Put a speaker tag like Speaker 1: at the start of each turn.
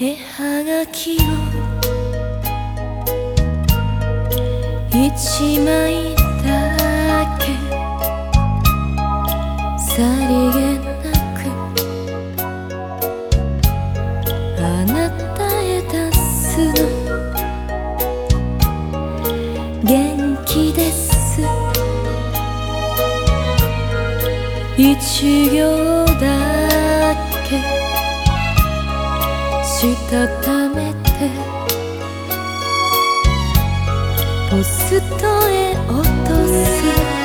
Speaker 1: 絵はがきを一枚だけ。さりげなく。あなたへ出すの。元気です。一行したためてポストへ落とす。